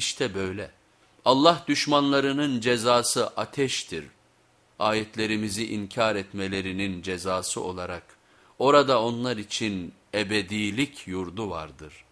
İşte böyle. Allah düşmanlarının cezası ateştir. Ayetlerimizi inkar etmelerinin cezası olarak orada onlar için ebedilik yurdu vardır.''